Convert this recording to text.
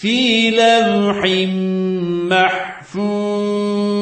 في لوح محفوظ.